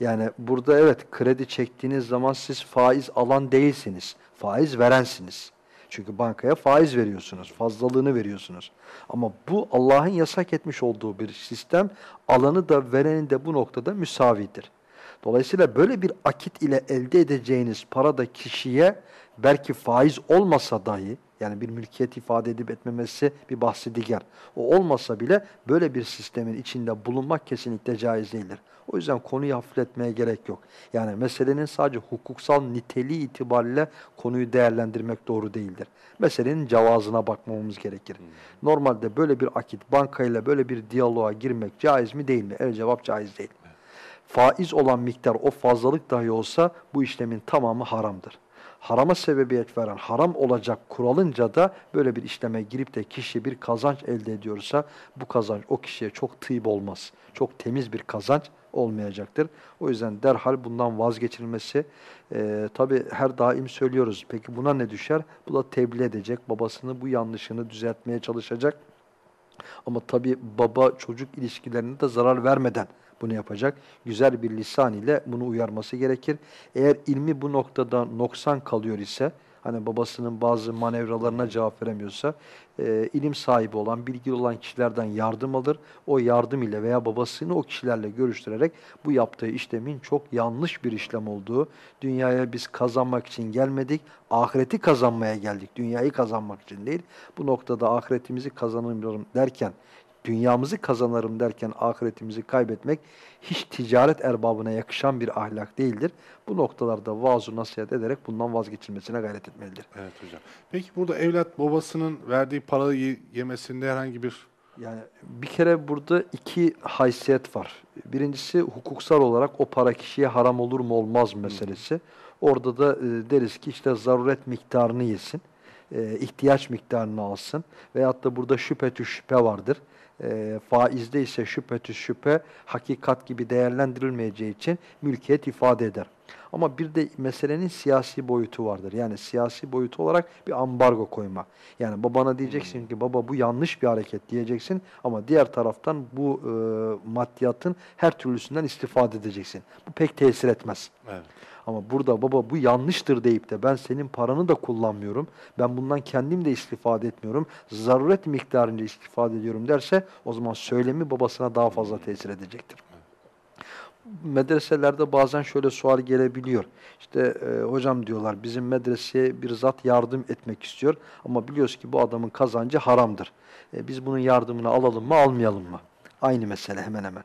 Yani burada evet kredi çektiğiniz zaman siz faiz alan değilsiniz. Faiz verensiniz. Çünkü bankaya faiz veriyorsunuz, fazlalığını veriyorsunuz. Ama bu Allah'ın yasak etmiş olduğu bir sistem, alanı da vereni de bu noktada müsavidir. Dolayısıyla böyle bir akit ile elde edeceğiniz para da kişiye belki faiz olmasa dahi, Yani bir mülkiyet ifade edip etmemesi bir bahsi diğer. O olmasa bile böyle bir sistemin içinde bulunmak kesinlikle caiz değildir. O yüzden konuyu hafifletmeye gerek yok. Yani meselenin sadece hukuksal niteliği itibariyle konuyu değerlendirmek doğru değildir. Meselenin cevazına bakmamız gerekir. Normalde böyle bir akit bankayla böyle bir diyaloğa girmek caiz mi değil mi? El cevap caiz değil. Faiz olan miktar o fazlalık dahi olsa bu işlemin tamamı haramdır harama sebebiyet veren haram olacak kuralınca da böyle bir işleme girip de kişi bir kazanç elde ediyorsa bu kazanç o kişiye çok tıyb olmaz. Çok temiz bir kazanç olmayacaktır. O yüzden derhal bundan vazgeçilmesi e, tabi her daim söylüyoruz. Peki buna ne düşer? Bu da tebliğ edecek. Babasını bu yanlışını düzeltmeye çalışacak. Ama tabi baba çocuk ilişkilerine de zarar vermeden bunu yapacak. Güzel bir lisan ile bunu uyarması gerekir. Eğer ilmi bu noktada noksan kalıyor ise, hani babasının bazı manevralarına cevap veremiyorsa, e, ilim sahibi olan, bilgi olan kişilerden yardım alır. O yardım ile veya babasını o kişilerle görüştürerek bu yaptığı işlemin çok yanlış bir işlem olduğu, dünyaya biz kazanmak için gelmedik, ahireti kazanmaya geldik, dünyayı kazanmak için değil. Bu noktada ahiretimizi kazanıyorum derken, dünyamızı kazanırım derken ahiretimizi kaybetmek hiç ticaret erbabına yakışan bir ahlak değildir. Bu noktalarda vaaz nasihat ederek bundan vazgeçilmesine gayret etmelidir. Evet hocam. Peki burada evlat babasının verdiği parayı yemesinde herhangi bir yani bir kere burada iki haysiyet var. Birincisi hukuksal olarak o para kişiye haram olur mu olmaz meselesi. Orada da e, deriz ki işte zaruret miktarını yesin, e, ihtiyaç miktarını alsın veyahut da burada şüphe şüphe vardır e, faizde ise şüphetü şüphe hakikat gibi değerlendirilmeyeceği için mülkiyet ifade eder. Ama bir de meselenin siyasi boyutu vardır. Yani siyasi boyutu olarak bir ambargo koyma. Yani babana diyeceksin ki baba bu yanlış bir hareket diyeceksin ama diğer taraftan bu e, maddiyatın her türlüsünden istifade edeceksin. Bu pek tesir etmez. Evet. Ama burada baba bu yanlıştır deyip de ben senin paranı da kullanmıyorum. Ben bundan kendim de istifade etmiyorum. Zaruret miktarınca istifade ediyorum derse o zaman söylemi babasına daha fazla tesir edecektir. Medreselerde bazen şöyle sual gelebiliyor. İşte e, hocam diyorlar bizim medreseye bir zat yardım etmek istiyor ama biliyoruz ki bu adamın kazancı haramdır. E, biz bunun yardımını alalım mı almayalım mı? Aynı mesele hemen hemen.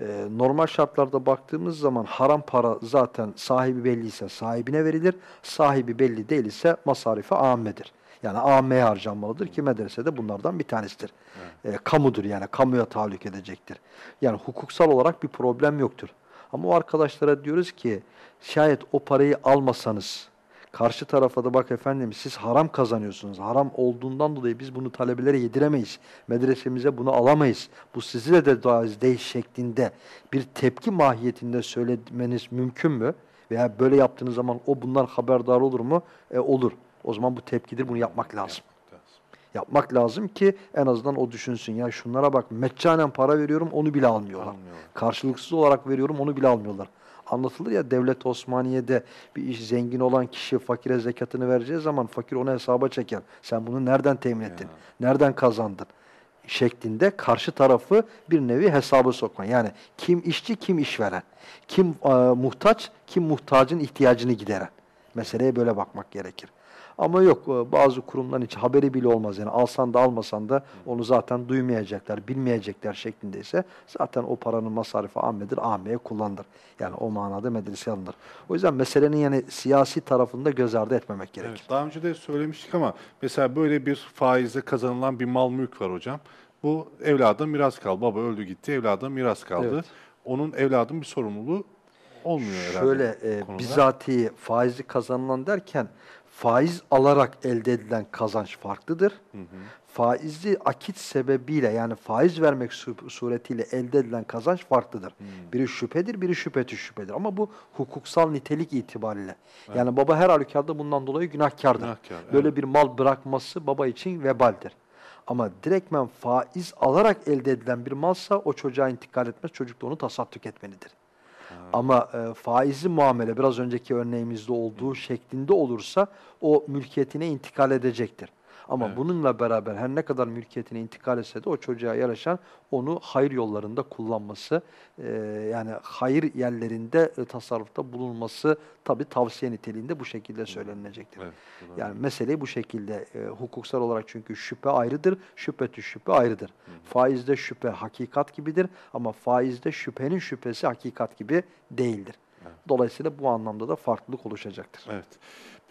Ee, normal şartlarda baktığımız zaman haram para zaten sahibi belliyse sahibine verilir, sahibi belli değilse masarife ammedir. Yani ammeye harcanmalıdır ki medresede bunlardan bir tanesidir. Evet. E, kamudur yani kamuya tahallük edecektir. Yani hukuksal olarak bir problem yoktur. Ama o arkadaşlara diyoruz ki şayet o parayı almasanız, Karşı tarafa da bak efendim siz haram kazanıyorsunuz. Haram olduğundan dolayı biz bunu talebelere yediremeyiz. Medresemize bunu alamayız. Bu size de caiz değil şeklinde bir tepki mahiyetinde söylemeniz mümkün mü? Veya böyle yaptığınız zaman o bundan haberdar olur mu? E, olur. O zaman bu tepkidir. Bunu yapmak lazım. Yapmak lazım ki en azından o düşünsün. Ya şunlara bak meccanen para veriyorum onu bile almıyorlar. almıyorlar. Karşılıksız olarak veriyorum onu bile almıyorlar anlatılır ya devlet Osmaniye'de bir iş zengin olan kişi fakire zekatını vereceği zaman fakir onu hesaba çeker. Sen bunu nereden temin ettin? Ya. Nereden kazandın? şeklinde karşı tarafı bir nevi hesabı sokma. Yani kim işçi, kim işveren. Kim e, muhtaç, kim muhtacın ihtiyacını gideren. Meseleye böyle bakmak gerekir. Ama yok e, bazı kurumların hiç haberi bile olmaz. Yani alsan da almasan da onu zaten duymayacaklar, bilmeyecekler şeklindeyse zaten o paranın masrafı ammedir, ammeye kullanılır. Yani o manada medrese alınır. O yüzden meselenin yani siyasi tarafında göz ardı etmemek gerekir. Evet, daha önce de söylemiştik ama mesela böyle bir faizle kazanılan bir mal mülk var hocam. Bu evlada miras kaldı. Baba öldü gitti, evlada miras kaldı. Evet. Onun evladın bir sorumluluğu olmuyor herhalde. Şöyle e, bizatihi faizli kazanılan derken faiz alarak elde edilen kazanç farklıdır. Hı hı. Faizli akit sebebiyle yani faiz vermek suretiyle elde edilen kazanç farklıdır. Hı. Biri şüphedir, biri şüpheti şüphedir. Ama bu hukuksal nitelik itibariyle. Evet. Yani baba her halükarda bundan dolayı günahkardır. Günahkar, Böyle evet. bir mal bırakması baba için vebaldir. Ama direktmen faiz alarak elde edilen bir malsa o çocuğa intikal etmez. Çocuk da onu tasadduk etmelidir. Ama e, faizli muamele biraz önceki örneğimizde olduğu şeklinde olursa o mülkiyetine intikal edecektir. Ama Evet. bununla beraber her ne kadar mülkiyetine intikal etse de o çocuğa yaraşan onu hayır yollarında kullanması, e, yani hayır yerlerinde e, tasarrufta bulunması tabii tavsiye niteliğinde bu şekilde söylenilecektir. Evet, Yani meseleyi bu şekilde e, hukuksal olarak çünkü şüphe ayrıdır, şüphetü şüphe ayrıdır. Faizde şüphe hakikat gibidir ama faizde şüphenin şüphesi hakikat gibi değildir. Dolayısıyla bu anlamda da farklılık oluşacaktır. Evet.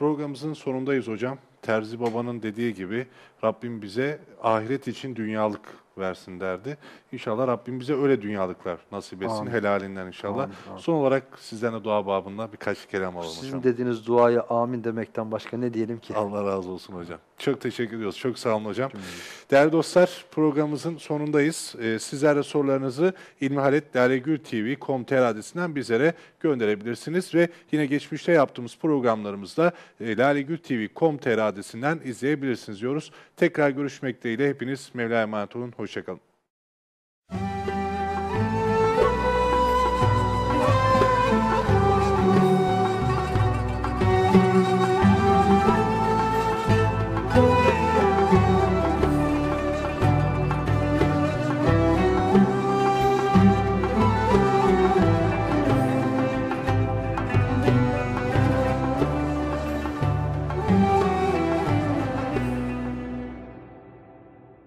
Programımızın sonundayız hocam. Terzi Baba'nın dediği gibi Rabbim bize ahiret için dünyalık versin derdi. İnşallah Rabbim bize öyle dünyalıklar nasip etsin. Amin. Helalinden inşallah. Amin, amin. Son olarak sizden de dua babında birkaç kelam alalım Sizin hocam. dediğiniz duaya amin demekten başka ne diyelim ki? Allah razı olsun hocam. Çok teşekkür ediyoruz. Çok sağ olun hocam. Değerli dostlar programımızın sonundayız. Ee, sizler de sorularınızı ilmihaletlalegültv.com.tr adresinden bizlere gönderebilirsiniz. Ve yine geçmişte yaptığımız programlarımızda lalegültv.com.tr adresinden izleyebilirsiniz diyoruz. Tekrar görüşmek dileğiyle hepiniz Mevla'ya emanet olun. Hoşçakalın.